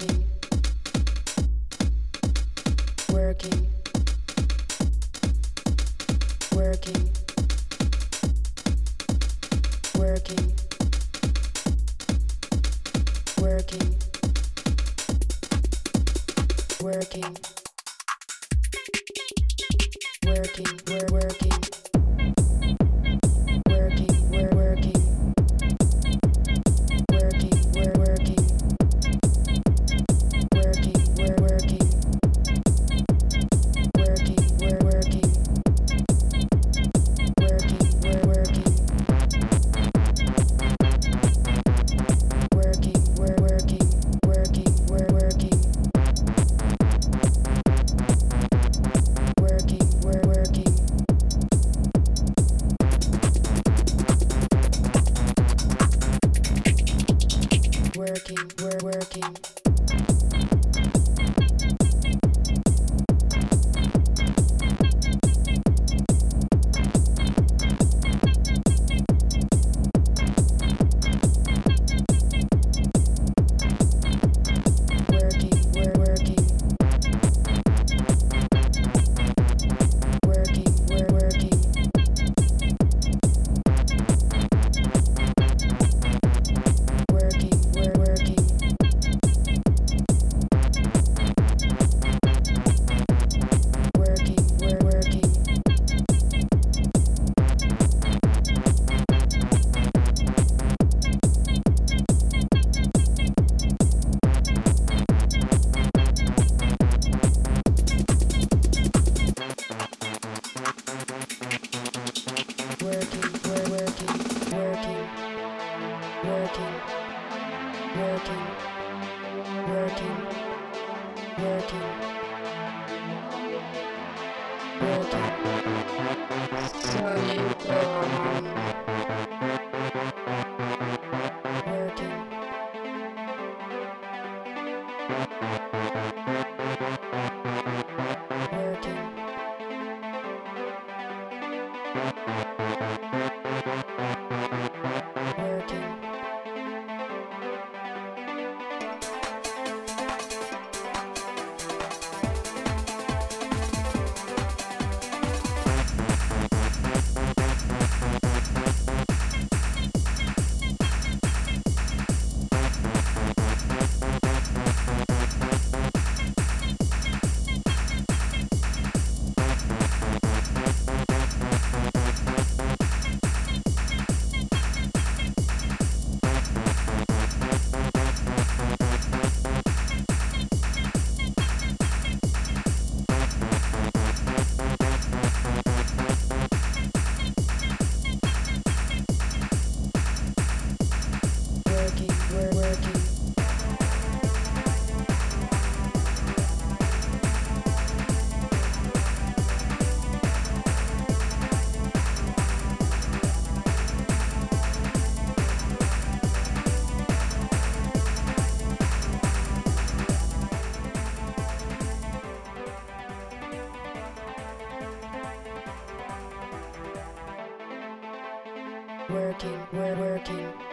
working, working, working, working, working, working, working, we're working. working, working, working, working, working. working, we're working.